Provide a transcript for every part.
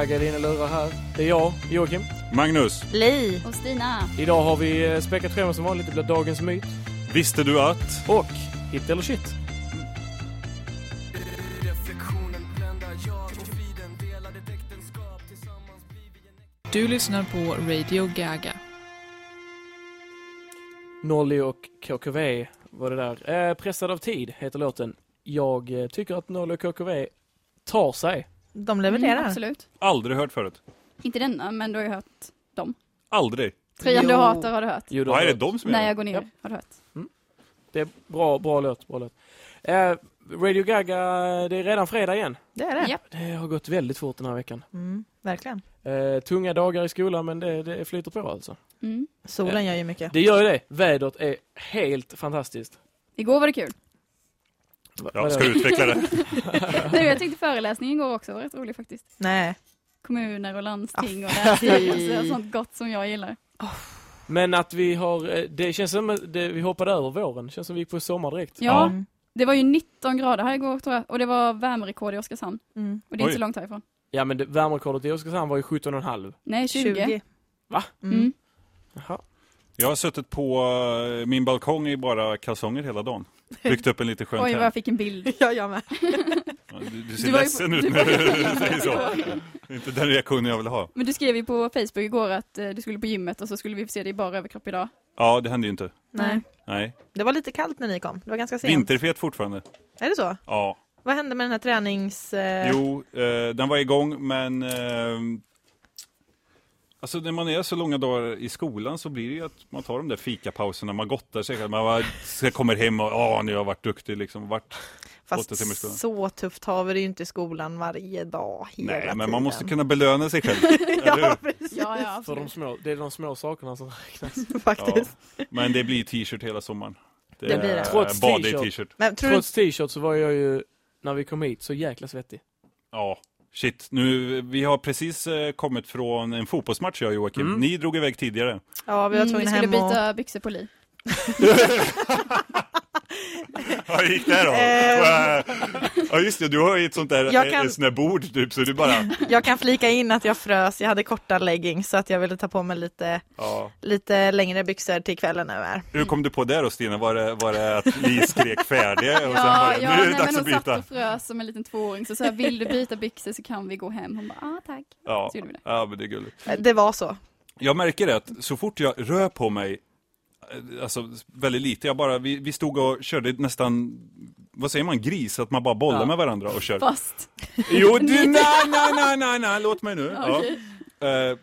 Gaga är dina lurar här. Det är jag, Joakim. Magnus, Li. Och Stina. Idag har vi eh, späckat schemat som vanligt. Det blir dagens myt. visste du att... Och hit eller shit. Du lyssnar på Radio Gaga. Nolly och KKV var det där. Eh, Pressad av tid heter låten. Jag eh, tycker att Nolly och KKV tar sig. De levererar. Mm, absolut. Aldrig hört förut. Inte denna, men du har ju hört dem. Aldrig. Tröjan du hatar har du hört. Jo, då- Vad är det de som När gör jag går ner Ja. har du hört. Det är bra, bra låt. Bra låt. Eh, Radio Gaga, det är redan fredag igen. Det är det. Japp. Det har gått väldigt fort den här veckan. Mm, verkligen. Eh, tunga dagar i skolan, men det, det flyter på alltså. Mm. Solen gör ju mycket. Det gör ju det. Vädret är helt fantastiskt. Igår var det kul. Ja, ska du utveckla det? Nej, jag tyckte föreläsningen igår också var rätt rolig faktiskt. Nej. Kommuner och landsting och Ah, länsstyrelser och fy. sånt gott som jag gillar. Men att vi har, eh, det känns som att vi hoppade över våren. Det känns som vi gick på sommar direkt. Ja, Mm. det var ju 19 grader här igår tror jag. Och det var värmerekord i Oskarshamn. Mm. Och det är Oj. inte så långt härifrån. Ja men det- värmerekordet i Oskarshamn var ju 17,5. Nej, 20. 20. Va? Mm. Jaha. Jag har suttit på eh, min balkong i bara kalsonger hela dagen. Byggt upp en lite skön Oj, vad jag fick en bild. Ja, jag med. Du, du ser Du var ju- ledsen ut du när ju- du säger så. Det är inte den reaktionen jag vill ha. Men du skrev ju på Facebook igår att eh, du skulle på gymmet och så skulle vi få se dig i bara överkropp idag. Ja, det hände ju inte. Nej. Nej. Det var lite kallt när ni kom. Det var ganska sent. Vinterfet fortfarande. Är det så? Ja. Vad hände med den här tränings... Eh... Jo, eh, den var igång men eh, Alltså när man är så långa dagar i skolan så blir det ju att man tar de där fikapauserna, man gottar sig, man bara, kommer hem och åh, nu har jag varit duktig liksom, i Fast skolan. så tufft har vi det ju inte i skolan varje dag, hela Nej, men tiden. man måste kunna belöna sig själv. ja, precis. Ja, ja, För de små, det är de små sakerna som räknas. Faktiskt. Men det blir t-shirt hela sommaren. Det, Det blir det. Trots t-shirt. Trots t-shirt så var jag ju, när vi kom hit, så jäkla svettig. Ja, shit. Nu, vi har precis eh, kommit från en fotbollsmatch jag och Joakim. Mm. Ni drog iväg tidigare. Ja, vi var Mm, vi tvungna skulle hem och... byta byxor på Li. Hur gick det då? Eh. Ja just det, du har ju ett sånt där, eh, kan- ett sånt där bord typ, så du bara... Jag kan flika in att jag frös, jag hade korta leggings så att jag ville ta på mig lite, Ja. lite längre byxor till kvällen nu här. Hur kom du på det då Stina? Var det, var det att Li skrek färdig och sen Ja, bara, ja nu är det nej, dags att hon satt byta? och frös som en liten tvååring. Så sa jag, vill du byta byxor så kan vi gå hem. Hon bara, ah tack. Ja. Så gjorde vi det. ja, men det är gulligt. Eh, Det var så. Jag märker det att så fort jag rör på mig, eh, alltså väldigt lite, jag bara, vi, vi stod och körde nästan, vad säger man, gris, att man bara bollar Ja. med varandra och kör. Fast. Jo, du, nej, nej, nej, nej, nej, låt mig nu. Ja. Eh,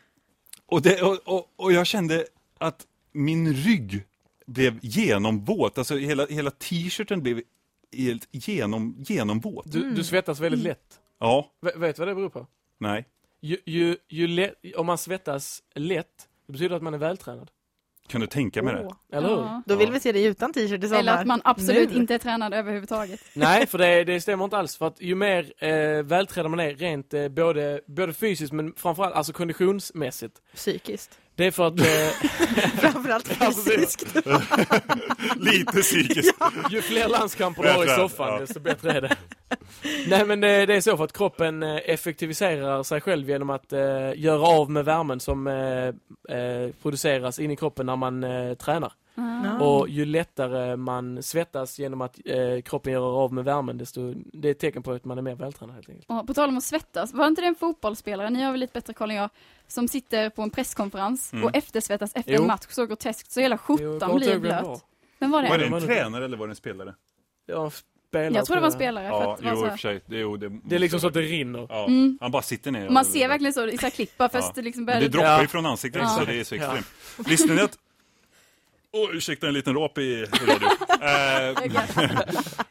och, det, och, och, och jag kände att min rygg blev genomvåt, alltså hela, hela t-shirten blev helt genom, genomvåt. Du, du svettas väldigt lätt. Ja, V- vet du vad det beror på? nej. Ju, ju, ju lätt, om man svettas lätt, det betyder att man är vältränad. Kan du tänka mig det? Eller hur? Ja. Då vill vi se dig utan t-shirt i sommar. Eller att man absolut Nu. inte är tränad överhuvudtaget. Nej, för det, det stämmer inte alls. För att ju mer eh, vältränad man är rent eh, både, både fysiskt men framförallt alltså konditionsmässigt. Psykiskt. Det är för att eh, Framförallt fysiskt. Lite psykiskt. ju fler landskamper du har i soffan ja. desto bättre är det. Nej men det, det är så för att kroppen eh, effektiviserar sig själv genom att eh, göra av med värmen som eh, eh, produceras in i kroppen när man eh, tränar. Ja. Och ju lättare man svettas genom att eh, kroppen gör av med värmen desto det är ett tecken på att man är mer vältränad helt enkelt. Och på tal om att svettas, var inte det en fotbollsspelare, ni har väl lite bättre koll än jag, som sitter på en presskonferens Mm. och eftersvettas efter Jo. en match så groteskt så hela Jo, skjortan blir det blöt. Vem var det? Var det en men- tränare eller var det en spelare? Ja, spelare, Jag tror det var en spelare. För Ja, att det var jo så sig. Det, jo, det, Det är liksom så att det rinner. Ja, Mm. han bara sitter ner. Och man ser verkligen så i så här klipp, först Ja. liksom Men börjar det det... droppar Ja. ju från ansiktet Ja. så det är så Ja. extremt. Visste ni att... Åh, ursäkta en liten rap i radio.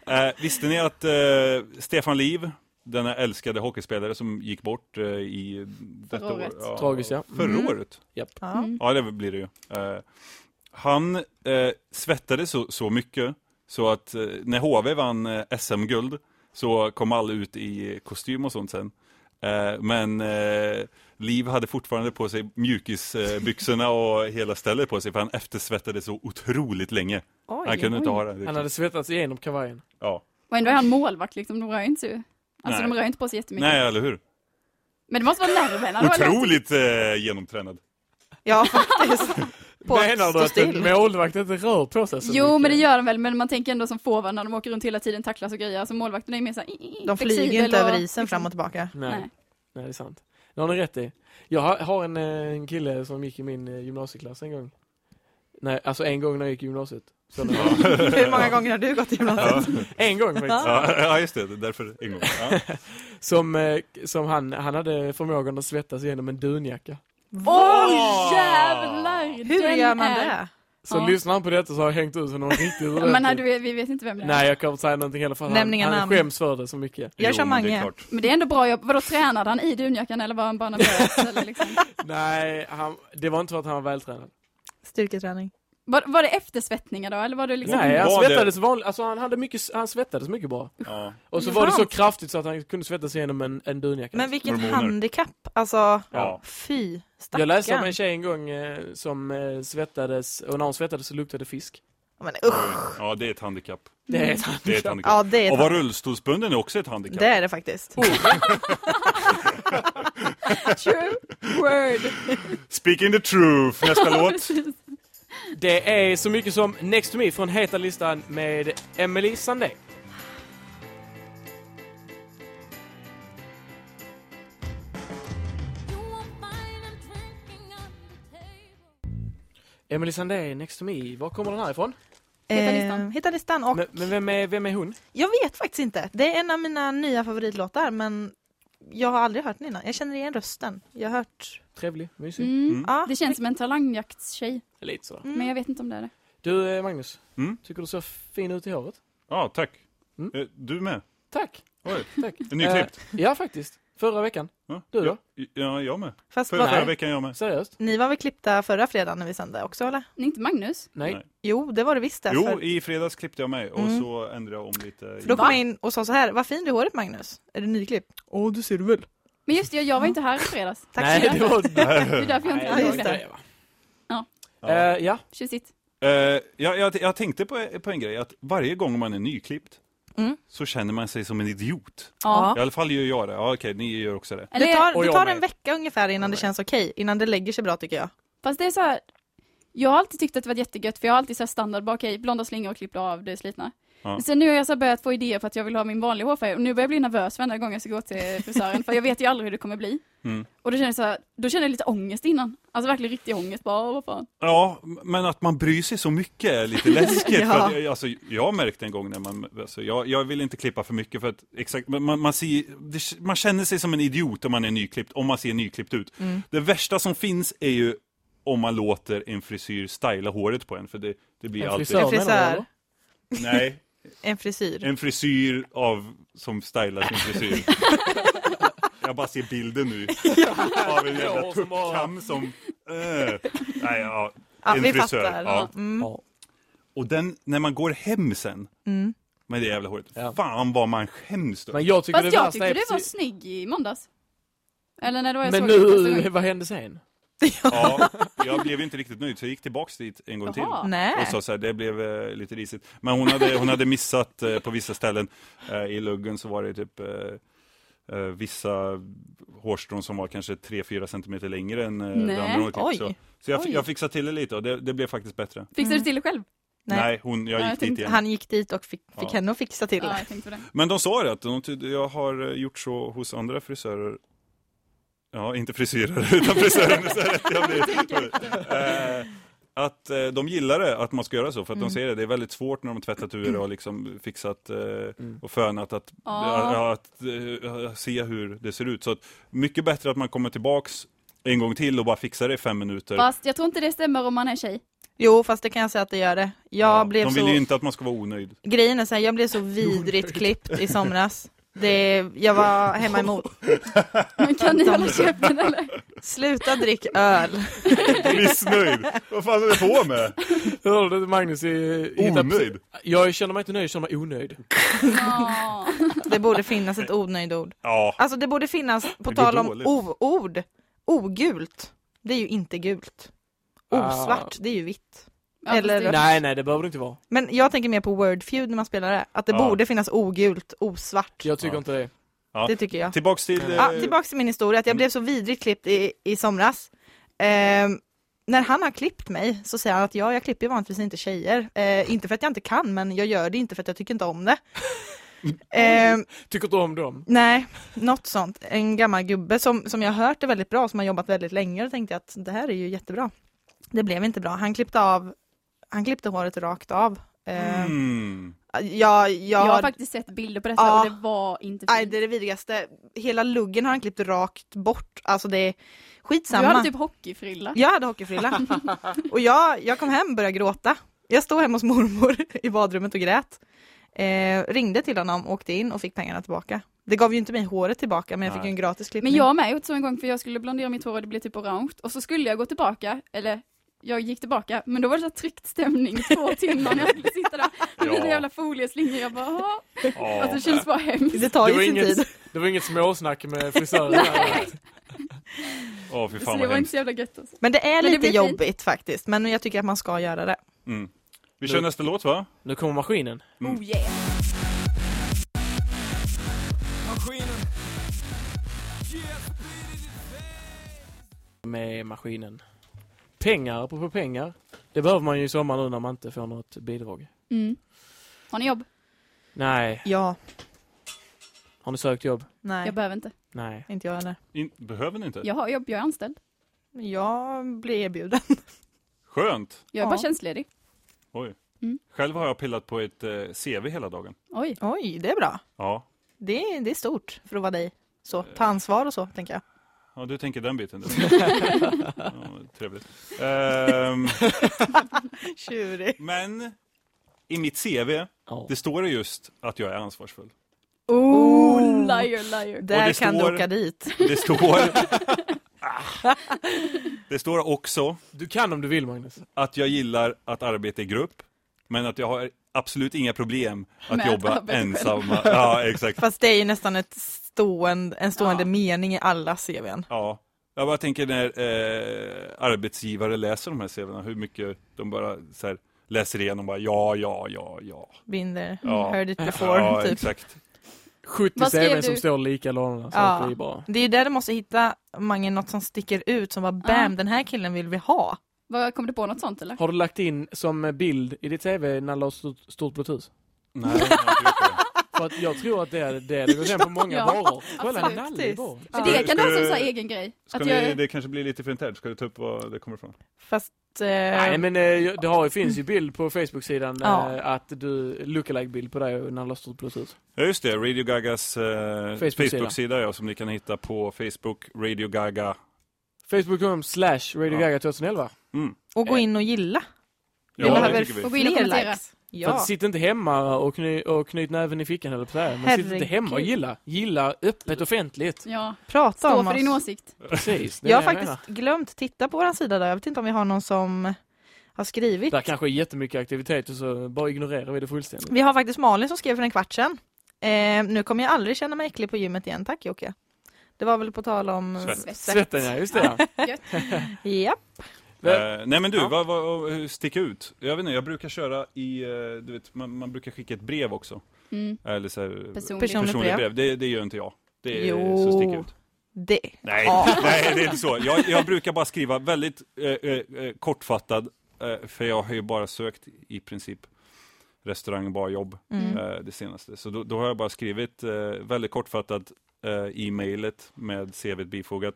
eh, eh, visste ni att eh, Stefan Liv, denna älskade hockeyspelare som gick bort eh, i detta året. år. Tragiskt, ja. Förra Mm. året? Ja. Mm. Ja, det blir det ju. Eh, han eh, svettade så, så mycket så att eh, när HV vann eh, SM-guld så kom alla ut i kostym och sånt sen. Eh, men eh, Liv hade fortfarande på sig mjukisbyxorna och hela stället på sig för han eftersvettade så otroligt länge. Oj. Han kunde inte ha det. Han hade svettats igenom kavajen. Ja. Och ändå är han målvakt liksom, de rör ju inte så. Alltså Nej. de rör inte på sig jättemycket. Nej, eller hur? Men det måste vara nerverna. Otroligt eh, genomtränad. Ja, faktiskt. På att Menar stå du att en still. målvakt inte rör på sig så Jo, mycket? men det gör de väl, men man tänker ändå som forward när de åker runt hela tiden, tacklas och grejer. Alltså målvakten är ju mer såhär De flyger ju inte över isen fram och tillbaka. Nej. Nej. Nej, det är sant. Det har ni rätt i. Jag har, en, eh, en kille som gick i min eh, gymnasieklass en gång. Nej, alltså en gång när jag gick i gymnasiet. Hur många gånger har du gått i gymnasiet? en gång faktiskt. Ja, ja just det, det är därför en gång. Ja. Som, eh, som han, han hade förmågan att svettas igenom en dunjacka. Åh jävlar! Hur gör man är- det? Så Ja. lyssnar han på detta så har jag hängt ut honom riktigt Ja. Men här, du, vet- vi vet inte vem det är. Nej, jag kan inte säga någonting i alla fall. Nämn Han, han skäms för det så mycket. Jag kör men det är Mange. klart. Men det är ändå bra jobb. Vadå, tränade han i dunjackan eller var han bara nervös? eller liksom? Nej, han, det var inte för att han var vältränad. Styrketräning. var, var det eftersvettningar då? Eller var det liksom... Nej, han svettades vanligt, alltså han hade mycket, han svettades mycket bra. Ja. Och så var det så kraftigt så att han kunde svettas igenom en, en dunjacka. Men vilket Hormoner. handikapp. Alltså, Ja. fy. Jag läste om Stackarn. en tjej en gång eh, som eh, svettades, och när hon svettades så luktade fisk. Men usch. ja, det är ett handikapp. Det är ett Det är ett handikapp. handikapp. Ja, det är, Och ett vara hand- rullstolsbunden är också ett handikapp. det är det faktiskt. True word. Speaking the truth, nästa låt. Det är så mycket som Next to me från Heta listan med Emily Sandé. Emily Sandé, Next to me. Var kommer den här ifrån? Hitta listan. Eh, hitta listan. Och Men, men vem, är, vem är hon? jag vet faktiskt inte. Det är en av mina nya favoritlåtar, men jag har aldrig hört den innan. Jag känner igen rösten. Jag har hört... Trevlig, mysig. Mm. Mm. Ja, Det känns som en talangjaktstjej, Lite sådär. Mm. men jag vet inte om det är det. Du eh, Magnus, Mm. tycker du ser fin ut i håret? Ja, tack. Mm. Eh, Du med? Tack. Oj, Tack. nyklippt. Eh, ja, faktiskt. Förra veckan. Ja. du då? Ja, ja, jag med. Fast Förra, förra veckan jag med. Seriöst? ni var väl klippta förra fredagen när vi sände också, eller? Inte Magnus? Nej. Nej. Jo, det var det visst. Jo, Därför. i fredags klippte jag mig och Mm. så ändrade jag om lite. För då kom jag in och sa så här, vad fin du är håret Magnus. Är du nyklippt? Åh, det ser du väl. Men just det, jag var inte här i fredags. Tack Nej, så det mycket. var... Det är därför jag inte Nej, just det. det. Ja. Ja. Eh, ja. Tjusigt. Eh, jag, jag, jag tänkte på, på en grej, att varje gång man är nyklippt Mm. så känner man sig som en idiot. Ja. I alla fall gör jag det. Ja, okej, ni gör också det. Eller, Det tar, det tar en vecka ungefär innan det känns okej, innan det lägger sig bra tycker jag. Fast det är så här. Jag har alltid tyckt att det var jättegött för jag har alltid så här standard, bara okej, blonda slingor och klippt av det slitna. Ja. Sen nu har jag så börjat få idéer för att jag vill ha min vanliga hårfärg och nu börjar jag bli nervös varenda gång jag ska gå till frisören för jag vet ju aldrig hur det kommer bli. Mm. Och då känner jag så här, då känner jag lite ångest innan. Alltså verkligen riktig ångest, bara "Åh, vad fan. Ja, men att man bryr sig så mycket är lite läskigt. Ja. för att, jag- alltså, jag har märkt en gång när man, alltså, jag, jag vill inte klippa för mycket för att exakt, man, man, ser, det, man känner sig som en idiot om man är nyklippt, om man ser nyklippt ut. Mm. Det värsta som finns är ju om man låter en frisyr styla håret på en, för det, det blir En alltid... frisör En menar du, frisör. Nej, En frisyr. en frisyr av, som stylar sin frisyr. jag bara ser bilden nu. Av en jävla Ja, tuppkam som... Uh, nej, ja. Ja, en vi frisör. fattar. Ja. Mm. Ja. Och den, när man går hem sen Mm. med det jävla håret, Ja. fan vad man skäms då. Men jag tycker Fast det jag tyckte du var snygg i måndags. Eller när det var jag Men nu, vad hände sen? Ja, jag blev inte riktigt nöjd så jag gick tillbaks dit en gång till. Jaha. Nej. Och sa så här, det blev eh, lite risigt. Men hon hade, hon hade missat eh, på vissa ställen. Eh, I luggen så var det typ eh, eh, vissa hårstrån som var kanske 3-4 centimeter längre än eh, Nej, det andra hon klippt. Så, så jag, Oj. jag fixade till det lite och det, det blev faktiskt bättre. Fixade Mm. du till det själv? Nej, Nej. hon, jag Ja, jag gick dit tänkte- igen. Han gick dit och fick, fick Ja. henne att fixa till. Ja, jag det. Men de sa det att de jag har gjort så hos andra frisörer. Ja, inte frisyrer, utan frisörer. Eh, att eh, de gillar det, att man ska göra så. För att Mm. de säger det, det är väldigt svårt när de tvättat ur och liksom fixat eh, Mm. och fönat att, Ja. ja, att eh, se hur det ser ut. Så att, mycket bättre att man kommer tillbaks en gång till och bara fixar det i fem minuter. Fast jag tror inte det stämmer om man är tjej. Jo, fast det kan jag säga att det gör det. Jag Ja, blev de vill så... ju inte att man ska vara onöjd. Grejen är så här, jag blev så vidrigt klippt i somras. Det, jag var hemma emot. Men kan ni hålla käften eller? Sluta drick öl. Missnöjd. Vad fan är du på med? Hörde du Magnus i... Onöjd. Jag känner mig inte nöjd, jag känner mig onöjd. Ja. Det borde finnas ett onöjd ord. Ja. Alltså det borde finnas, på Det tal om o-ord, ogult. Det är ju inte gult. Ah. Osvart, det är ju vitt. Ja, Eller- Nej, nej, det behöver det inte vara. Men jag tänker mer på Wordfeud när man spelar det. Att det Ja. borde finnas ogult, osvart. Jag tycker Ja. inte det. Ja. Det tycker jag. Tillbaks till... Ja, eh, tillbaks till min historia, att jag blev så vidrigt klippt i, i somras. Ehm, när han har klippt mig så säger han att ja, jag klipper ju vanligtvis inte tjejer. Eh, inte för att jag inte kan, men jag gör det inte för att jag tycker inte om det. Ehm, Tycker inte om dem. nej, något sånt. En gammal gubbe som, som jag har hört är väldigt bra, som har jobbat väldigt länge och tänkte jag att det här är ju jättebra. Det blev inte bra. Han klippte av, han klippte håret rakt av. Ehm, Mm. jag, jag, Jag har faktiskt sett bilder på detta Ja. och det var inte Nej, fint. det är det vidrigaste. Hela luggen har han klippt rakt bort. Alltså det är Du skitsamma. hade typ hockeyfrilla. Jag hade hockeyfrilla. och jag, jag kom hem och började gråta. Jag stod hemma hos mormor i badrummet och grät. Eh, ringde till honom, åkte in och fick pengarna tillbaka. Det gav ju inte mig håret tillbaka men jag fick ju en gratis klippning. Men jag med gjort så en gång för jag skulle blondera mitt hår och det blev typ orange. Och så skulle jag gå tillbaka, eller jag gick tillbaka, men då var det så tryckt stämning två timmar när jag skulle sitta där. Det blev så Ja. jävla folieslingor, jag bara. Ja. Alltså det känns bara hemskt. Det tar Det ju var, sin inget, tid. det var inget småsnack med frisören. Åh, fy Så fan det var inte hemskt. så jävla gött alltså. Men det är Men det lite fint. jobbigt faktiskt. Men jag tycker att man ska göra det. Mm. Vi kör nästa låt va? Nu kommer maskinen. Mm. Oh yeah. Maskinen Med maskinen. Pengar, apropå pengar. Det behöver man ju i sommar nu när man inte får något bidrag. Mm. Har ni jobb? Nej. Ja, Har ni sökt jobb? nej, Jag behöver inte. Nej. inte jag heller. In, behöver ni inte? Jag har jobb, jag är anställd. Jag blir erbjuden. Skönt. Jag är Ja. bara tjänstledig. Oj. Mm. Själv har jag pillat på ett eh, CV hela dagen. Oj. Oj, det är bra. Ja. Det är, det är stort för att vara dig. Så, ta ansvar och så, tänker jag. Ja, du tänker den biten. ja, trevligt. Ehm, Tjurig. men i mitt CV, Ja. det står det just att jag är ansvarsfull. Oh, liar, liar. Där det kan står- du åka dit. Det står... Ah. det står också Du kan om du vill Magnus. att jag gillar att arbeta i grupp, men att jag har absolut inga problem att Med att jobba själv. ensamma. Ja, exakt. Fast det är ju nästan ett stående, en stående Ja. mening i alla CVn. Ja. Jag bara tänker när eh, arbetsgivare läser de här CVna, hur mycket de bara så här, läser igenom bara ja, ja, ja, ja. Binder, Ja. heard it before, Ja, typ. exakt. 70 Vad skrev CVn som står likadana. Så Ja. att det är bra. Det är ju där du måste hitta, Mange, något som sticker ut, som bara bam, Ja. den här killen vill vi ha. Vad, kom du på något sånt eller? Har du lagt in som bild i ditt CV när du har stort, stort bluetooth? Nej, jag. För att jag tror att det är det. Det går hem på många Ja, varor. Kolla, absolut. Nalle är bra. För det du- kan du ha som du- så här egen grej. Ska Att ni, jag, det kanske blir lite för internt, ska du ta upp var det kommer ifrån? Fast... Eh, Nej men eh, det har, finns ju bild på Facebook-sidan Ja. eh, att du, lookalike-bild på dig när du har stort bluetooth. Ja just det, Radio Gagas eh, Facebook-sida. Facebook-sida ja, som ni kan hitta på Facebook, Radio Gaga. Facebook.com slash Radio. Gaga 2011. Mm. och gå in och gilla. Ja, vi behöver vi. Och gå in och kommentera. likes. För Ja, att sitt inte hemma och, kny, och knyt näven i fickan eller på. Men sitt inte Herregud. hemma och gilla. Gilla öppet offentligt. ja, prata stå om för din oss. åsikt. Precis. Jag har faktiskt glömt titta på vår sida där. Jag vet inte om vi har någon som har skrivit. Där kanske är jättemycket aktiviteter så bara ignorerar vi det fullständigt. Vi har faktiskt Malin som skrev för en kvart sedan. Eh, nu kommer jag aldrig känna mig äcklig på gymmet igen, tack Jocke. Det var väl på tal om Svett. svett. Svetten ja, just det. ja. Gött. Eh, nej men du, Ja. vad, vad, stick ut? Jag vet inte, jag brukar köra i, eh, du vet, man, man brukar skicka ett brev också. Mm. Eller så här, Personligt. Personligt brev. brev. Det, det gör inte jag. Det är så stick ut. Det. Nej, Ja. nej, det är inte så. Jag, jag brukar bara skriva väldigt eh, eh, kortfattad, eh, för jag har ju bara sökt i princip restaurang och barjobb Mm. det senaste. Så då, då har jag bara skrivit väldigt kortfattat i mejlet med CVt bifogat.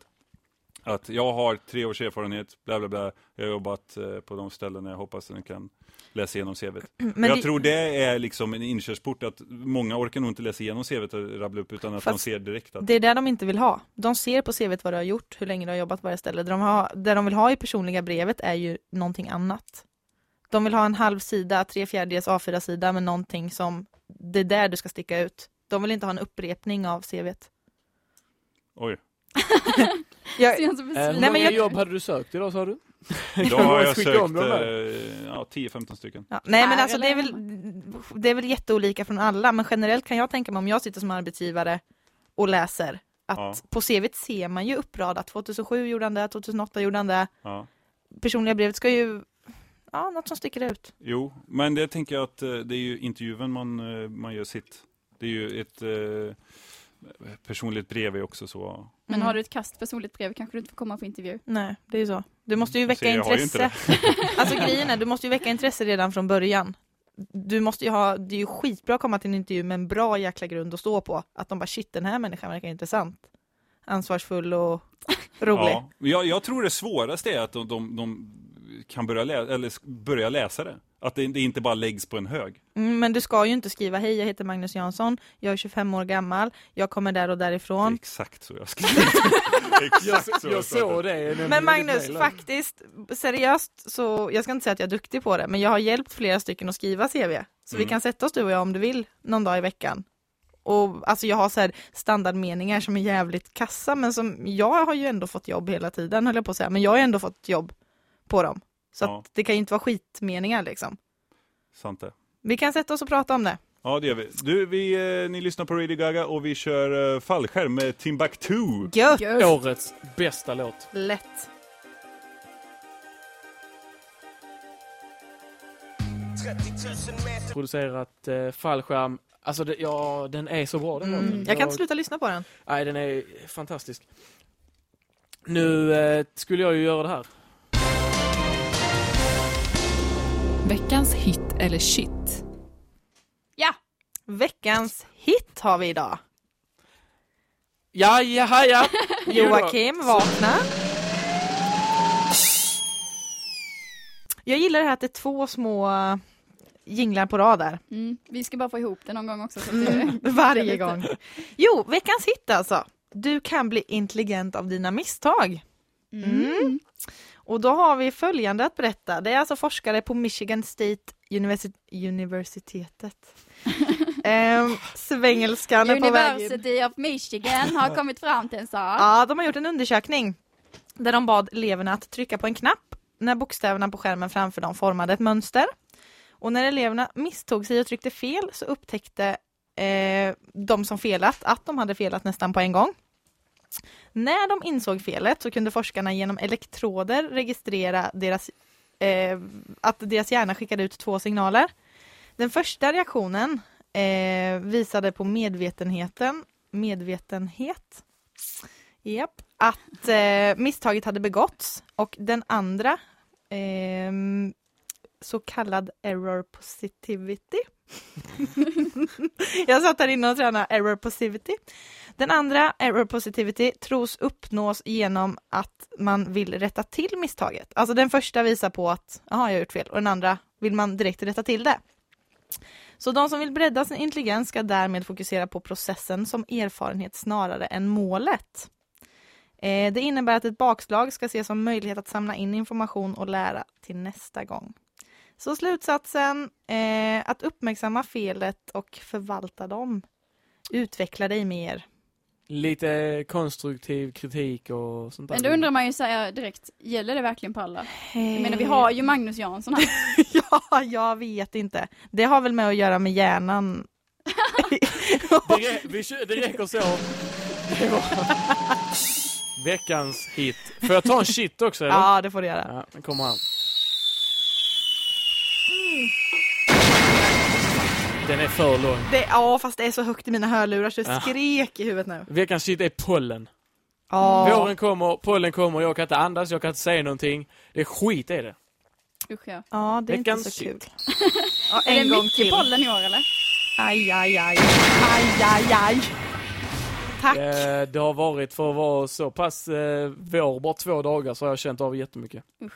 Att jag har tre års erfarenhet, bla bla bla. Jag har jobbat eh, på de ställen jag hoppas att ni kan läsa igenom CVt. Men jag det, tror det är liksom en inkörsport att många orkar nog inte läsa igenom CVt och rabbla upp utan att de Fast ser direkt att det är det de inte vill ha. De ser på CVt vad du har gjort, hur länge du har jobbat på varje ställe. Det de, har, det de vill ha i personliga brevet är ju någonting annat. De vill ha en halv sida, tre fjärdedels A4-sida med någonting som det är där du ska sticka ut. De vill inte ha en upprepning av CVt. Oj, Jag, han så Eh, hur Nej, många men jag- jobb hade du sökt idag sa du? då har jag Skicka sökt eh, ja, 10-15 stycken. ja, nej men alltså det är, väl, det är väl jätteolika från alla, men generellt kan jag tänka mig om jag sitter som arbetsgivare och läser att Ja. på CVt ser man ju uppradat 2007 gjorde han det, 2008 gjorde han det. Ja. Personliga brevet ska ju, ja något som sticker ut. Jo, men det tänker jag att eh, det är ju intervjun man, eh, man gör sitt. Det är ju ett eh, personligt brev är också så. Men Mm. har du ett kast personligt brev kanske du inte får komma på intervju. Nej, det är ju så. Du måste ju väcka jag har ju intresse. Alltså grejen är, du måste ju väcka intresse redan från början. Du måste ju ha, det är ju skitbra att komma till en intervju med en bra jäkla grund att stå på. Att de bara shit den här människan verkar intressant. Ansvarsfull och rolig. Ja, jag, jag tror det svåraste är att de, de, de kan börja, lä eller börja läsa det. Att det, det inte bara läggs på en hög. Mm, men du ska ju inte skriva hej jag heter Magnus Jansson, jag är 25 år gammal, jag kommer där och Det är därifrån. exakt så jag skriver. exakt så Jag såg det. Men Magnus, faktiskt, seriöst så, jag ska inte säga att jag är duktig på det, men jag har hjälpt flera stycken att skriva CV. Så vi Mm. kan sätta oss du och jag om du vill någon dag i veckan. Och alltså jag har så här standardmeningar som är jävligt kassa, men som jag har ju ändå fått jobb hela tiden höll jag på att säga, men jag har ju ändå fått jobb på dem. Så Ja. att det kan ju inte vara skitmeningar liksom. Sant det. Vi kan sätta oss och prata om det. Ja, det gör vi. Du, vi, eh, ni lyssnar på Radio Gaga och vi kör eh, fallskärm med Timbuktu. Gött! Årets bästa låt. Lätt. Producerat eh, fallskärm. Alltså det, ja, den är så bra den Mm. låten. Jag kan inte sluta lyssna på den. Nej, den är fantastisk. Nu eh, skulle jag ju göra det här. Veckans hit eller shit. Ja! Veckans hit har vi idag. Ja, ja, ja. Joakim, vakna. Jag gillar det här att det är två små jinglar på rad där. Mm. Vi ska bara få ihop det någon gång också. Så att Mm, det, varje gång. Jo, veckans hit alltså. Du kan bli intelligent av dina misstag. Mm. Och då har vi följande att berätta. Det är alltså forskare på Michigan State Universi- Universitetet. ehm, Svengelskan är på väg. University of Michigan har kommit fram till en sak. Ja, de har gjort en undersökning där de bad eleverna att trycka på en knapp när bokstäverna på skärmen framför dem formade ett mönster. Och när eleverna misstog sig och tryckte fel så upptäckte eh, de som felat att de hade felat nästan på en gång. När de insåg felet så kunde forskarna genom elektroder registrera deras, eh, att deras hjärna skickade ut två signaler. Den första reaktionen eh, visade på medvetenheten, medvetenhet Japp. Att eh, misstaget hade begåtts och den andra eh, så kallad error positivity. Jag satt där inne och tränade error positivity. Den andra error positivity tros uppnås genom att man vill rätta till misstaget. Alltså den första visar på att jaha, jag har gjort fel och den andra vill man direkt rätta till det. Så de som vill bredda sin intelligens ska därmed fokusera på processen som erfarenhet snarare än målet. Eh, det innebär att ett bakslag ska ses som möjlighet att samla in information och lära till nästa gång. Så slutsatsen, eh, att uppmärksamma felet och förvalta dem. Utveckla dig mer. Lite konstruktiv kritik och sånt där. Men då undrar man ju så här direkt, gäller det verkligen på alla? Jag Eh. menar vi har ju Magnus Jansson här. ja, jag vet inte. Det har väl med att göra med hjärnan. Det, vi, kör- det räcker så. Det var veckans hit. Får jag ta en shit också eller? ja, det får du göra. Ja, kommer här. Den är för lång. Det, ja, fast det är så högt i mina hörlurar så det Ja. skrek i huvudet nu. Veckans shit är pollen. Ja. Våren kommer, pollen kommer, jag kan inte andas, jag kan inte säga någonting. Det är skit är det. Usch ja. Ja, det är Veckans inte så shit. kul. Ja, Är en det gång mycket till. pollen i år eller? Aj, aj, aj. Aj, aj, aj. Tack. Eh, det har varit för att vara så pass eh, vår, bara två dagar så har jag känt av jättemycket. Usch.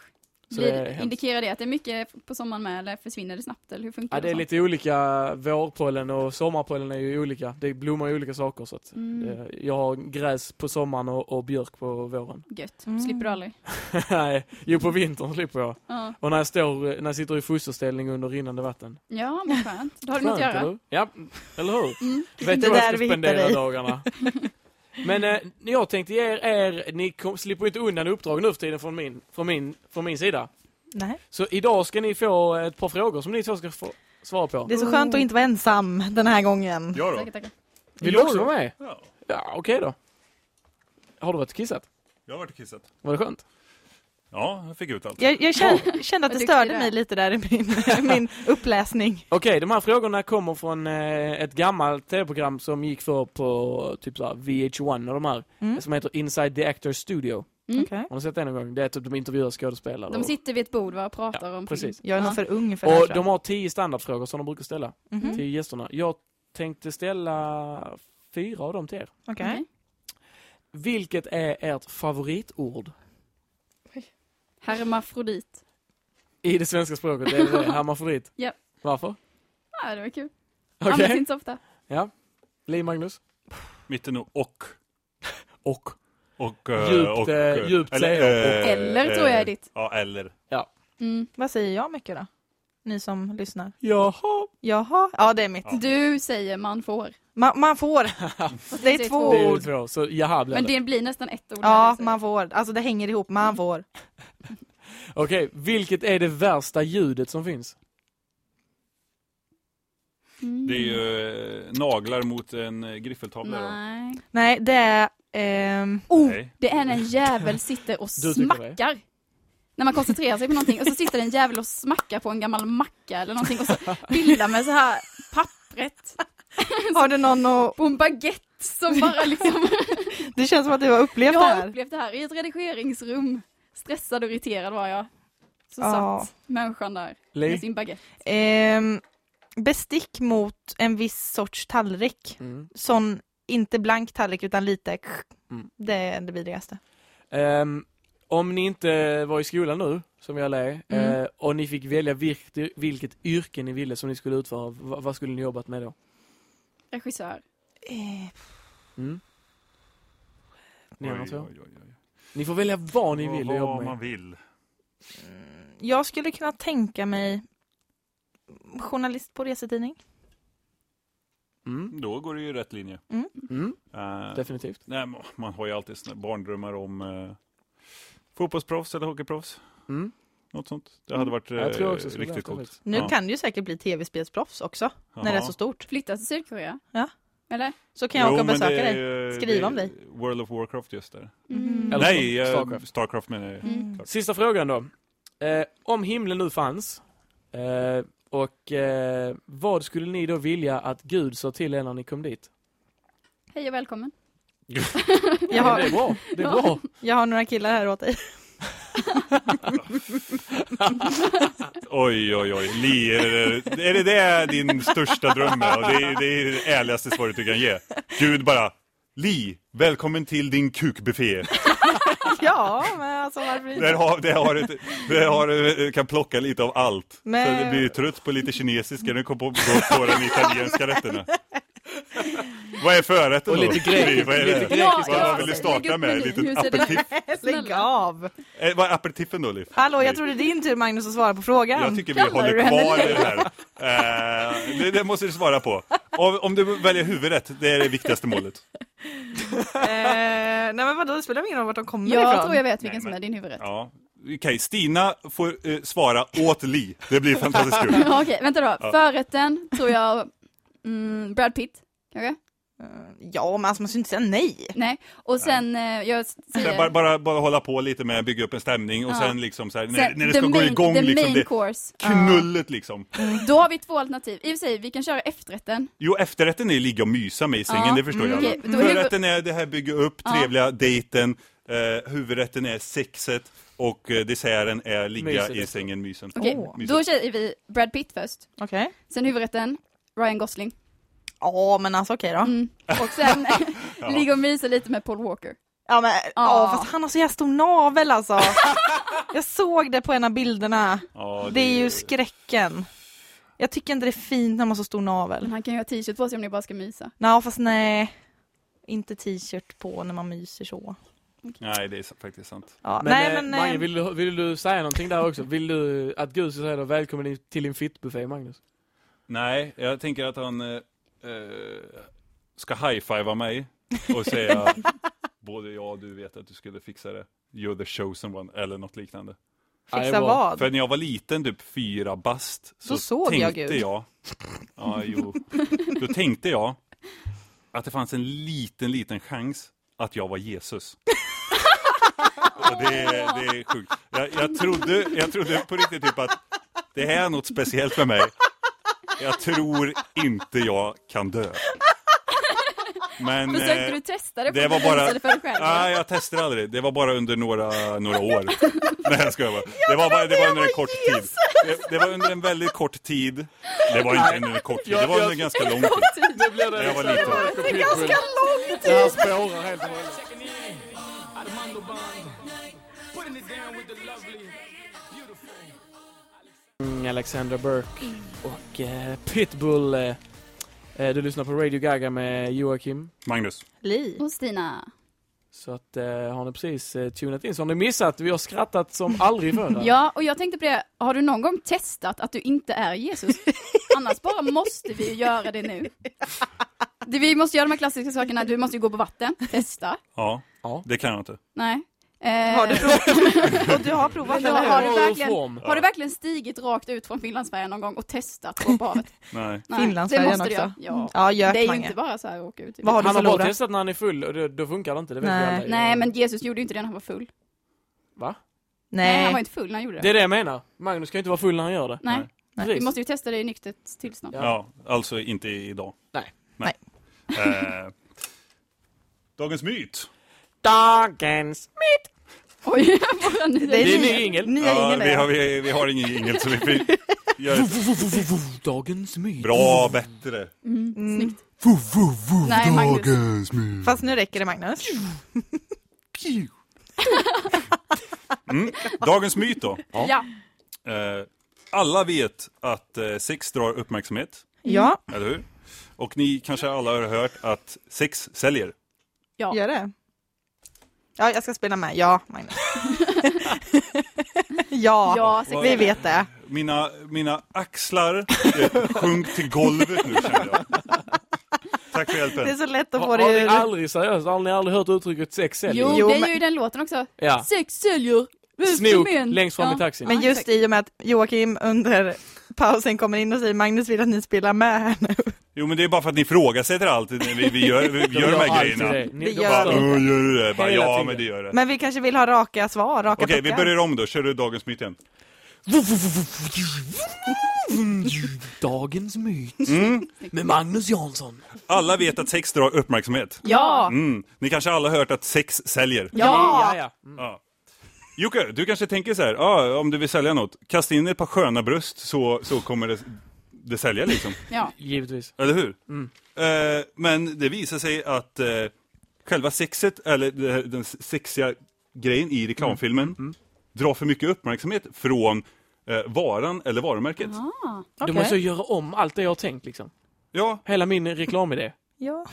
Så det är Blir, indikerar det att det är mycket på sommaren med eller försvinner det snabbt eller hur funkar Ja, det är och lite olika. Vårpollen och sommarpollen är ju olika. Det blommar ju olika saker så att Mm. eh, jag har gräs på sommaren och, och björk på våren. Gött, Mm. slipper du aldrig. Nej, jo på vintern slipper jag. Ja, Och när jag står, när jag sitter i fosterställning under rinnande vatten. ja men skönt. Då har du något att göra. eller? Ja, eller hur? Mm. Vet Det du vad jag ska spendera dagarna? Men eh, jag tänkte ge er, er ni kom, slipper inte undan uppdrag nu för tiden från min, från min, från min sida. Nej. Så idag ska ni få ett par frågor som ni två ska få svara på. Det är så skönt att inte vara ensam den här gången. Ja då. Vill du också vara med? Ja, Ja, okej då. Har du varit kissat? jag har varit kissat. Var det skönt? Ja, jag fick ut allt. Jag, jag kände, kände att det störde mig lite där i min, min uppläsning. Okej, de här frågorna kommer från eh, ett gammalt tv-program som gick för på typ såhär VH1 och de här. Mm. Som heter Inside the Actors Studio. Mm. Har ni sett det någon gång? Det är typ de intervjuar skådespelare. De och- sitter vid ett bord va, och pratar Ja, om precis. Jag är nog Ja. för ung för det här, Och de har tio standardfrågor som de brukar ställa Mhm. till gästerna. Jag tänkte ställa fyra av dem till er. Okej. Okej. Vilket är ert favoritord Hermafrodit. i det svenska språket? Det är det, hermafrodit. Ja. Varför? Ja, det var kul. Okej. Används inte så ofta. Ja. Li Magnus? Mitt är nog och. Och. Och, eh, Djupt, och, eh, djupt jag. eh, Eller tror jag är ditt. Ja, eller. Mm. Vad säger jag mycket då? Ni som lyssnar. Jaha. Jaha, ja det är mitt. Ja. Du säger man får. Man, man får. Det är två Det är ord. så jaha blir Men det. det blir nästan ett ord. Ja, säger. man får. Alltså det hänger ihop. Man får. Okej, vilket är det värsta ljudet som finns? Mm. Det är ju eh, naglar mot en eh, griffeltavla. då. Nej. Nej, det är... ehm, Oh, Nej. det är när en jävel sitter och Du tycker det? smackar. När man koncentrerar sig på någonting och så sitter det en jävel och smackar på en gammal macka eller någonting och så bildar med så här pappret har du någon att... på en baguette som bara liksom... Det känns som att du har upplevt jag det har här. upplevt det här i ett redigeringsrum. Stressad och irriterad var jag. Så Ja. satt människan där med Li? sin baguette. Ehm, bestick mot en viss sorts tallrik. Mm. Sån, inte blank tallrik utan lite... Mm. Det är det vidrigaste. Ehm, om ni inte var i skolan nu, som jag är, Mm. eh, och ni fick välja vilket, vilket yrke ni ville som ni skulle utföra, vad, vad skulle ni jobbat med då? Regissör. Eh, Mm. Ni Oj, oj, oj, oj. Ni får välja vad ni vill Vad jobba med. man vill. jag skulle kunna tänka mig journalist på resetidning. Mm. Då går det ju i rätt linje. Mm. Eh, Definitivt. nej, man har ju alltid barndrömmar om uh, fotbollsproffs eller hockeyproffs. Mm. Något sånt. Det hade varit Jag tror eh, riktigt coolt. Nu Ja. kan du ju säkert bli tv-spelsproffs också, när det är så stort. Flytta till Sydkorea? Ja. Eller? Så kan jag Jo, åka och besöka är dig. ju- Skriva om dig. World of Warcraft just där. Mm. Eller Nej, eh, Starcraft. Starcraft. menar jag. Mm. Sista frågan då. Eh, om himlen nu fanns, eh, och eh, vad skulle ni då vilja att Gud sa till er när ni kom dit? Hej och välkommen. Jag Det är har, bra. Det är Ja. bra. jag har några killar här åt dig. Oj, oj, oj. Li, är det, är det det din största dröm är? Och det, är, det är det ärligaste svaret du kan ge. Gud bara, Li, välkommen till din kukbuffé. Ja, men alltså varför Det inte? har, det har ett, det har, kan plocka lite av allt. Men- Så det blir trött på lite kinesiska, nu kom på, gå på de italienska rätterna. Vad är förrätten Och då? lite grek- Vad är lite det? grekiska. Vad, vad vill du starta med? menyn. Liten aperitif? Lägg av! Eh, vad är aperitiffen då, Liv? Hallå, jag tror det är din tur Magnus att svara på frågan. Jag tycker vi Kallar håller kvar i det här. Eh, det, det måste du svara på. Om, om du väljer huvudrätt, det är det viktigaste målet. eh, nej men vadå, det spelar ingen roll vart de kommer Jag ifrån. tror jag vet vilken Nej, som men- är din huvudrätt. Ja. Okej, Stina får eh, svara åt Li. Det blir fantastiskt kul. Okej, vänta då. Ja. Förrätten tror jag mm, Brad Pitt, kanske? Eh, Ja, men alltså man ska inte säga nej. Nej. Och sen, eh, jag säger... bara, bara, bara hålla på lite med att bygga upp en stämning och Ja. sen liksom så här, när, sen, när det the ska gå main- igång the liksom, main det course. knullet liksom. Då har vi två alternativ. I och för sig, vi kan köra efterrätten. Jo, efterrätten är ligga och mysa med i sängen, Ja, det förstår mm, jag. okej. Då är Förrätten är det här bygga upp, Ja. trevliga dejten. Eh, huvudrätten är sexet och eh, desserten är ligga Myset i sängen, mysen. Okej, Åh. Då säger vi Brad Pitt först. Okej. Sen huvudrätten, Ryan Gosling. Ja, men alltså okej då. Mm. Och sen Ja. ligga och mysa lite med Paul Walker. Ja men, Ja. ja fast han har så jävla stor navel alltså. Jag såg det på en av bilderna. Ja, Det är ju skräcken. Jag tycker inte det är fint när man har så stor Men navel. han kan ju ha t-shirt på sig om ni bara ska mysa. Nej fast nej. Inte t-shirt på när man myser så. Nej, det är faktiskt sant. Ja, Men, nej eh, men... Mange, eh, vill du, vill du säga någonting där också? Vill du att Gud ska säga då, välkommen till din fittbuffé, Magnus? Nej, jag tänker att han eh, ska high-fivea mig och säga både jag och du vet att du skulle fixa det. You're the chosen one, eller något liknande. Fixa vad? För när jag var liten, typ fyra bast, så Då såg tänkte jag Gud. jag, ja, jo, då tänkte jag att det fanns en liten, liten chans att jag var Jesus. Och det, är- det är sjukt. Jag, jag, trodde, jag trodde på riktigt typ att det här är något speciellt med mig. Jag tror inte jag kan dö. Men... Försökte eh, du testa det? det var bara- det för dig själv? Nej, jag testade aldrig. Det var bara under några, några år. Nej, jag skojar bara. Det var, bara, det var under en kort tid. Det, det var under en väldigt kort tid. Det var inte under en kort tid, det var under en ganska lång tid. Nu blir det Jag var liten. Det är ganska lång tid! Det här spårar helt och hållet. Mm, Alexander Burke och eh, Pitbull. Eh, eh, du lyssnar på Radio Gaga med Joakim. Magnus. Li. Och Stina. Så att, eh, har ni precis eh, tunat in så har ni missat. Vi har skrattat som aldrig förr. Ja, och jag tänkte på det, har du någon gång testat att du inte är Jesus? Annars bara måste vi göra det nu. Det, vi måste göra de här klassiska sakerna, du måste ju gå på vatten, testa. Ja, Ja. det kan jag inte. Nej. Eh, Har du provat? och du har provat Ja, eller har hur? du Ur verkligen-. Har du verkligen stigit rakt ut från Finlandsfärjan någon gång och testat att gå på havet? Nej. Nej, Finlandsfärjan du också. Ja. Ja, Det är ju inte bara så här att åka ut. Vad har du Han har bara testat när han är full och det, då funkar det inte, det vet Nej. alla. Nej, men Jesus gjorde ju inte det när han var full. Va? Nej, han var Nej. inte full när han gjorde det. Det är det jag menar. Magnus kan ju inte vara full när han gör det. Nej, Nej. Vi måste ju testa det i nyktert tillstånd. Ja. Ja, alltså inte idag. Nej. Nej. Eh, dagens myt. Dagens Oj, våra nya- Det är, ny- ny ingel. Nya Ja, ingel vi, har, vi, vi har ingen ingel så vi får ett Dagens myt. bra bättre. Mm, snyggt. Nej, Magnus. Fast nu räcker det Magnus. Mm. Dagens myt då. Ja. Eh, alla vet att eh, sex drar uppmärksamhet, Ja, eller hur? Och ni kanske alla har hört att sex säljer. Ja. gör det. Ja, jag ska spela med. Ja, Magnus. ja, Ja, vi vet det. Mina, mina axlar sjönk till golvet nu känner jag. Tack för Det är hjälpen. så lätt att Har, få har det ni ur... aldrig seriöst, har ni aldrig hört uttrycket sex säljer? Jo, Jo, det är ju i den låten också. Ja. Sex säljer. Snok längst fram Ja. i taxin. Men just i och med att Joakim under pausen kommer in och säger Magnus vill att ni spelar med här nu. Jo men det är bara för att ni ifrågasätter allt när vi, vi gör, vi gör de här grejerna. det. Ni- Det gör bara- vi. Åh, gör det? Bara, ja men det gör det. Men vi kanske vill ha raka svar, raka Okej, vi börjar om då. Kör du dagens myt igen. Dagens myt. Mm. Med Magnus Jansson. Alla vet att sex drar uppmärksamhet. Ja. Mm. Ni kanske alla har hört att sex säljer. Ja. ja, ja. Mm. Ja. Jocke, du kanske tänker så här, ja, om du vill sälja något, kasta in ett par sköna bröst så, så kommer det, det sälja liksom. Ja. Givetvis. Eller hur? Mm. Eh, men det visar sig att eh, själva sexet, eller den sexiga grejen i reklamfilmen, Mm. drar för mycket uppmärksamhet från eh, varan eller varumärket. Ah. Du Okej. måste göra om allt det jag har tänkt liksom. Ja, Hela min reklamidé. Ja,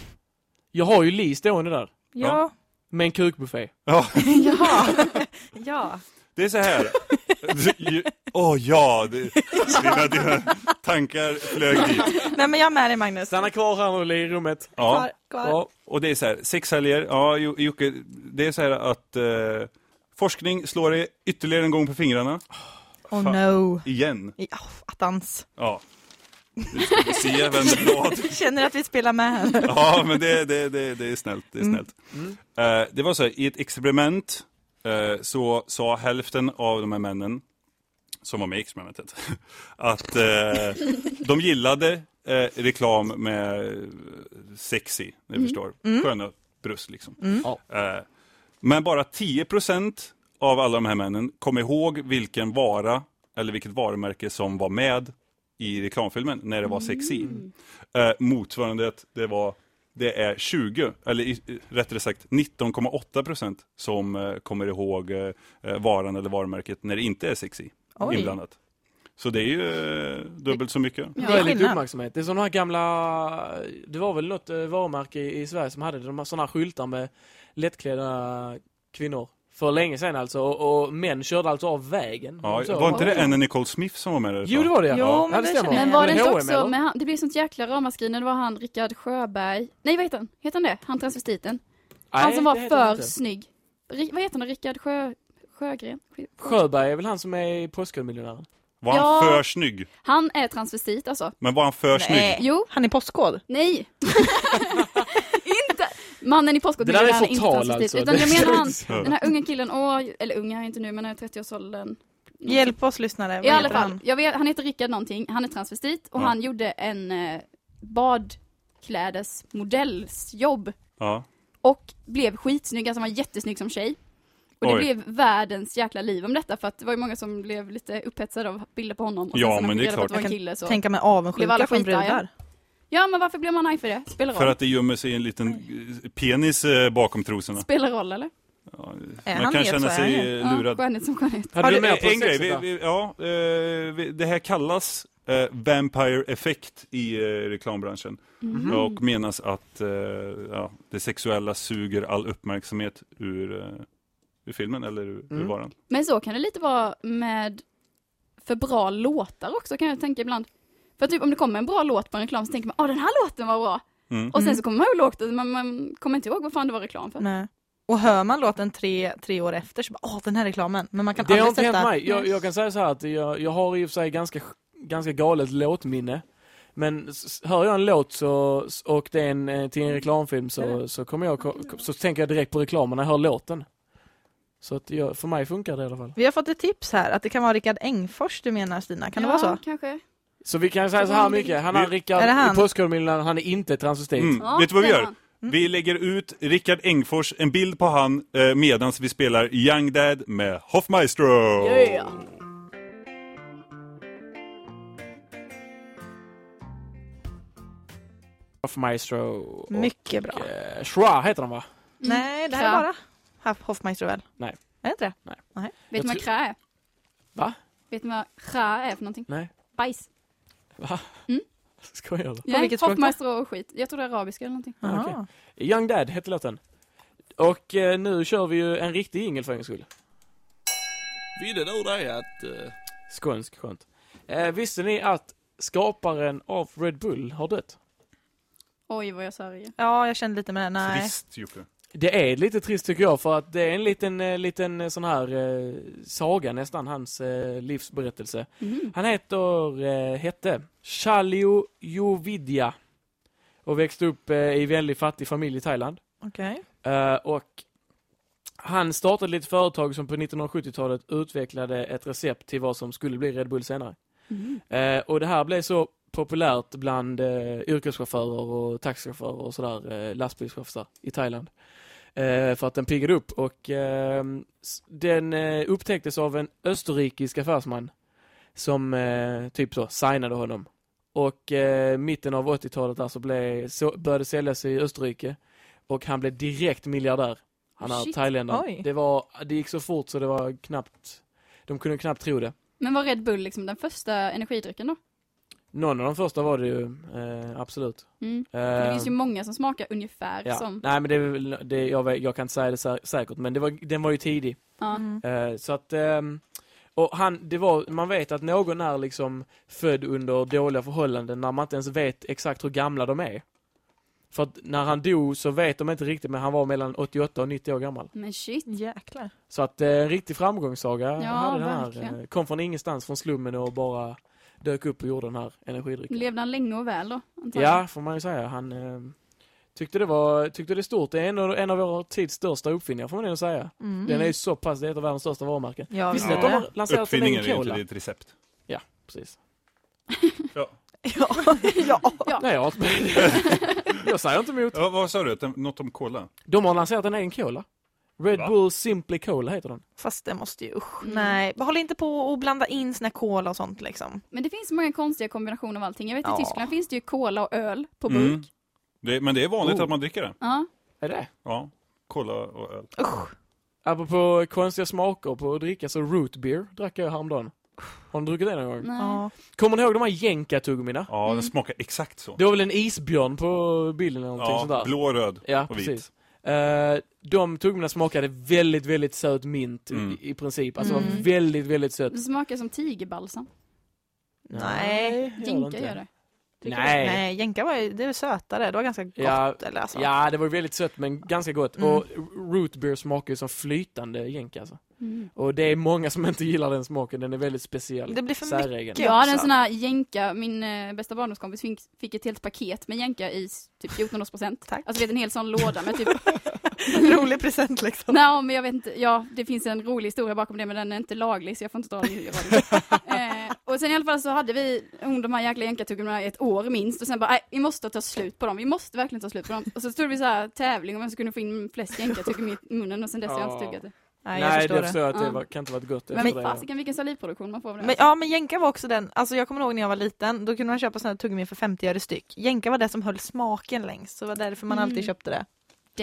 Jag har ju Li stående där. ja, Med en kukbuffé. ja, ja, ja. det är så här. Åh ja, det, dina, dina tankar flög dit. Nej men jag är med dig Magnus. Stanna kvar här nu i rummet. Ja. Kvar, kvar. Ja. Och det är så här, sexhelger, ja Jo- Jocke, det är så här att eh, forskning slår dig ytterligare en gång på fingrarna. Oh Fan. no. Igen. I- oh, attans. Ja. Nu ska vi se, jag vänder blad. Känner att vi spelar med här. Ja, men det, det, det, det är snällt. Det, är Mm. snällt. Eh, det var så här, i ett experiment eh, så sa hälften av de här männen som var med i experimentet att eh, de gillade eh, reklam med sexy, ni förstår, sköna bröst liksom. Eh, men bara 10% av alla de här männen kom ihåg vilken vara eller vilket varumärke som var med i reklamfilmen när det var sex i. Eh, motsvarande att det var det är 20, eller rättare sagt 19,8 procent som eh, kommer ihåg eh, eh, varan eller varumärket när det inte är sexy Oj. inblandat. Så det är ju eh, dubbelt så mycket. Det Ja. var lite skillnad. uppmärksamhet. Det är som de här gamla, det var väl något eh, varumärke i, i Sverige som hade de här sådana här skyltar med lättklädda kvinnor. För länge sedan alltså, och, och män körde alltså av vägen. Ja, Så- var inte det Anna Nicole Smith som var med där? Jo det var det Jo, ja. men ja, det jag. Men var det inte också med han, det blev sånt jäkla ramaskri när det var han Rickard Sjöberg, nej vad heter han? Heter han det? Han transvestiten? Han Nej, som det var han för inte. snygg. Ri, vad heter han? Rickard Sjö, Sjögren? Sjöberg är väl han som är Postkodmiljonären? Var han Ja. för snygg? Han är transvestit alltså. Men var han för snygg? Nej. Jo, Han är postkod. nej. Mannen i Postkodmiljonären är är inte transvestit. alltså. Utan jag menar han, den här unga killen, åh, eller unga är inte nu men han är 30-årsåldern. Hjälp oss lyssnare. Vad I alla fall, han? jag vet, han heter Rickard någonting, han är transvestit och Ja. han gjorde en eh, badklädesmodellsjobb Ja. och blev skitsnygg, alltså han var jättesnygg som tjej. Och det Oj. blev världens jäkla liv om detta för att det var ju många som blev lite upphetsade av bilder på honom och Ja, men de det är klart. att det var en Jag kille så. Tänka mig Blev alla avundsjuka från brudar. Ja men varför blev man arg för det? Spelar För roll. att det gömmer sig en liten eh, penis eh, bakom trosorna. Spelar roll eller? Ja, Är man han kan känna sig lurad. Ja, skönhet som skönhet. Hade du det- med på en grej, vi, vi, ja, eh, vi, det här kallas eh, Vampire Effect i eh, reklambranschen. Mhm. Och menas att eh, ja, det sexuella suger all uppmärksamhet ur, eh, ur filmen eller ur, ur Mm. varan. Men så kan det lite vara med för bra låtar också kan jag tänka ibland. För typ om det kommer en bra låt på en reklam så tänker man åh den här låten var bra. Mm. Och sen Mm. så kommer man ihåg låten men man kommer inte ihåg vad fan det var reklam för. Nej. Och hör man låten tre, tre år efter så bara, åh den här reklamen. Men man kan Det har aldrig inte hänt sätta... mig. Jag, jag kan säga så här att jag, jag har i och för sig ganska, ganska galet låtminne. Men hör jag en låt så, och det är en, eh, till en reklamfilm så, så kommer jag, så tänker jag direkt på reklamen när jag hör låten. Så att jag, för mig funkar det i alla fall. Vi har fått ett tips här att det kan vara Rickard Engfors du menar Stina, kan det ja, vara så? kanske. Så vi kan säga så här mycket, han Rickard Är han? i Postkodmiljonären, han är inte transvestit. Mm. Ja, Vet du vad vi gör? han. Vi lägger ut Rickard Engfors, en bild på han eh, medans vi spelar Young Dad med Hoffmaestro. Yeah. Hoff Maestro och Mycket bra. eh, Schwa heter han va? Nej, det här Krä. är bara Hoff- Hoffmeister väl? Nej. Är det inte det? Vet Jag ni vad tror- krä är? Va? Vet ni vad krä är för någonting? Nej. Bajs. Va? Mm. Skojar du? Ja, vilket? Hoffmeister och skit. Jag tror det är arabiska eller någonting. Ja, Jaha. okej. Young Dad hette låten. Och eh, nu kör vi ju en riktig jingel för en gångs skull. Vidare då det att... eh, Skånsk, skönt. Eh, visste ni att skaparen av Red Bull har dött? Oj vad jag sa Ja, jag kände lite med det. Nej. Trist Jocke. Det är lite trist tycker jag för att det är en liten, eh, liten eh, sån här eh, saga nästan, hans eh, livsberättelse. Mhm. Han heter, eh, hette Chalio Jovidya och växte upp i väldigt fattig familj i Thailand. Eh, och han startade lite företag som på 1970-talet utvecklade ett recept till vad som skulle bli Red Bull senare. Eh, och det här blev så populärt bland eh, yrkeschaufförer och taxichaufförer och sådär, eh, lastbilschaufförer i Thailand. Eh, för att den piggade upp och eh, s- den eh, upptäcktes av en österrikisk affärsman som eh, typ så signade honom. Och eh, mitten av 80-talet alltså blev, så, började säljas i Österrike och han blev direkt miljardär. Han är thailändare. Det, var, det gick så fort så det var knappt, de kunde knappt tro det. Men var Red Bull liksom den första energidrycken då? Någon av de första var det ju, eh, absolut. Mm. För det Eh, finns ju många som smakar ungefär ja. som... Nej men det är väl, det, jag, jag kan inte säga det sä- säkert, men det var, den var ju tidig. Mm. Eh, så att, ehm, och han, det var, man vet att någon är liksom född under dåliga förhållanden när man inte ens vet exakt hur gamla de är. För att när han dog så vet de inte riktigt, men han var mellan 88 och 90 år gammal. Men shit. Jäklar. Så att eh, en riktig framgångssaga Ja, hade den här. verkligen. eh, Kom från ingenstans, från slummen och bara dök upp och gjorde den här energidrycken. Levde han länge och väl då? antagligen? Ja, får man ju säga. Han eh, tyckte det var, tyckte det stort. Det är en av, en av vår tids största uppfinningar får man ändå säga. Mm. Den är ju så pass, det är ett av världens största varumärken. Ja, visst är att de det. har lanserat Uppfinningen är ju inte ditt recept. Precis. Ja. Ja. ja. Ja. Nej, jag har inte Jag säger inte emot. Ja, vad sa du? Något om cola? De har lanserat en egen cola. Red Va? Bull Simply Cola heter den. Fast det måste ju, usch. Mm. Nej, håll inte på och blanda in såna här cola och sånt liksom. Men det finns många konstiga kombinationer av allting. Jag vet Ja. i Tyskland finns det ju cola och öl på Mm. burk. Det, men det är vanligt Oh. att man dricker det. Ja. Är det? Ja. Cola och öl. Usch. Apropå konstiga smaker på att dricka så root beer drack jag häromdagen. Har ni druckit det någon gång? Nej. Ja. Kommer ni ihåg de här jänkartuggummina? Ja, Mm. den smakar exakt så. Det var väl en isbjörn på bilden eller någonting sånt Ja, där? blå och röd. Ja, och vit. precis. Eh, de tuggummina smakade väldigt, väldigt söt mint i- Mm. i, princip. Alltså Mm. var väldigt, väldigt sött. Det smakar som tigerbalsam. Nej, gör det Jänka inte. gör det. Nej. Nej, jänka var ju, det var sötare, det var ganska gott Ja, eller alltså. Ja, det var ju väldigt sött men ganska gott. Mm. Och root beer smakar ju som flytande jänka alltså. Mm. Och det är många som inte gillar den smaken, den är väldigt speciell. Det blir för Säregen. mycket. Jag hade en sån här jänka, min eh, bästa barndomskompis fick, fick ett helt paket med jänka i typ 14 procent. Tack. Alltså vet en hel sån låda med typ, Rolig present liksom. nej men jag vet inte, ja det finns en rolig historia bakom det men den är inte laglig så jag får inte dra den i radio. Och sen i alla fall så hade vi de här jäkla i ett år minst och sen bara, nej vi måste ta slut på dem, vi måste verkligen ta slut på dem. Och så stod vi så här tävling om vem som kunde få in flest jänkartuggummi i munnen och sen dess har jag inte tuggat det. Nej, Nej, jag det förstår det. förstår att det Ja. var, kan inte varit gott Men efter det. fasiken vilken salivproduktion man får av det. Men, ja men jänka var också den, alltså jag kommer ihåg när jag var liten, då kunde man köpa här tuggummi för 50 öre styck. Jänka var det som höll smaken längst, så det var därför man Mm. alltid köpte det.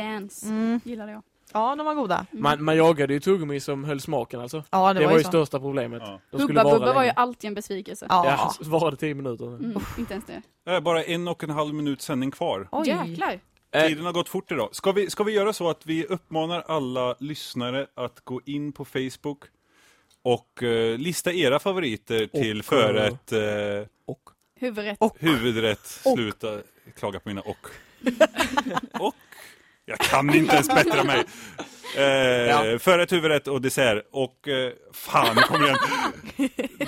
Dance, Mm. gillade jag. Ja, de var goda. Mm. Man, man jagade ju tuggummi som höll smaken alltså. Ja, Det, det, var, var ju ju så. största problemet. Ja. De Hubba vara Bubba var ju länge. alltid en besvikelse. Ja. Ja, så varade tio minuter. Mm, inte ens det. Det är bara en och en halv minut sändning kvar. Oj. Jäklar. Eh, Tiden har gått fort idag. Ska vi, ska vi göra så att vi uppmanar alla lyssnare att gå in på Facebook och eh, lista era favoriter till Och, förrätt, eh, och. Huvudrätt. Och. huvudrätt. Och. Sluta klaga på mina och. och. Jag kan inte ens bättra mig. Eh, Ja. Förrätt, huvudrätt och dessert. Och eh, fan, kom igen.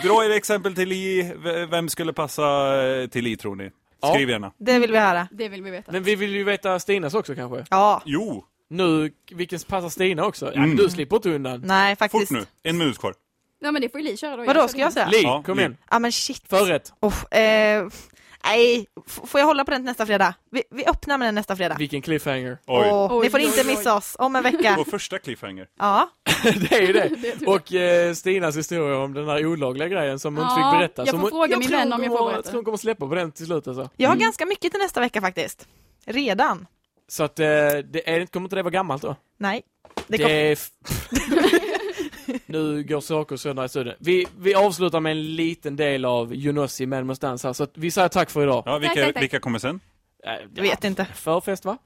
Dra er exempel till i. Vem skulle passa eh, till i tror ni? Ja. Skriv gärna. Det vill vi höra. Det vill vi veta. Men vi vill ju veta Stinas också kanske. Ja, Jo, Nu, vilken passar Stina också? Ja, Mm. Du slipper inte undan. nej fort faktiskt. nu. En minut kvar. Ja men det får ju Li köra då. Vadå, ska jag säga? Li, Ja, kom Li. igen. Ja men shit. Förrätt. Oh, eh, nej, får jag hålla på den nästa fredag? Vi, vi öppnar med den nästa fredag. Vilken cliffhanger. Oj. Åh, Oj, ni får oj, inte oj. missa oss om en vecka. Vår första cliffhanger. Ja, det är ju det. Och eh, Stinas historia om den här olagliga grejen som hon inte Ja, fick berätta. jag får hon, fråga min vän om jag får berätta. Jag tror hon kommer släppa på den till slut alltså. jag har Mm. ganska mycket till nästa vecka faktiskt. Redan. Så att eh, det är, kommer inte det vara gammalt då? Nej. Det Det, är... nu går saker sönder i studion. Vi, vi avslutar med en liten del av Junossi med någonstans här. Så att vi säger tack för idag. Ja, vilka, Tack, tack, tack. vilka kommer sen? Äh, jag vet inte. Förfest va?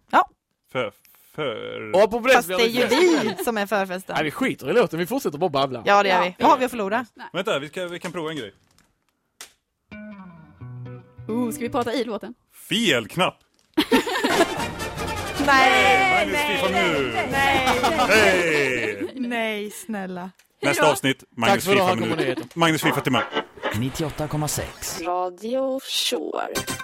För... för... Och på Fast det är ju vi som är Nej, förfesten. vi skiter i låten, vi fortsätter bara babbla. Ja, det gör Ja. vi. Vad har vi att förlora? Vänta, vi, ska, vi kan prova en grej. Oh, ska vi prata i låten? Fel knapp! Nej, Magnus FIFA nu! nej, Hej! nej, snälla. Nästa avsnitt, Tack Magnus för idag, FIFA här kommer minut. nyheter. Magnus FIFA timme. 98,6. Radio Shore.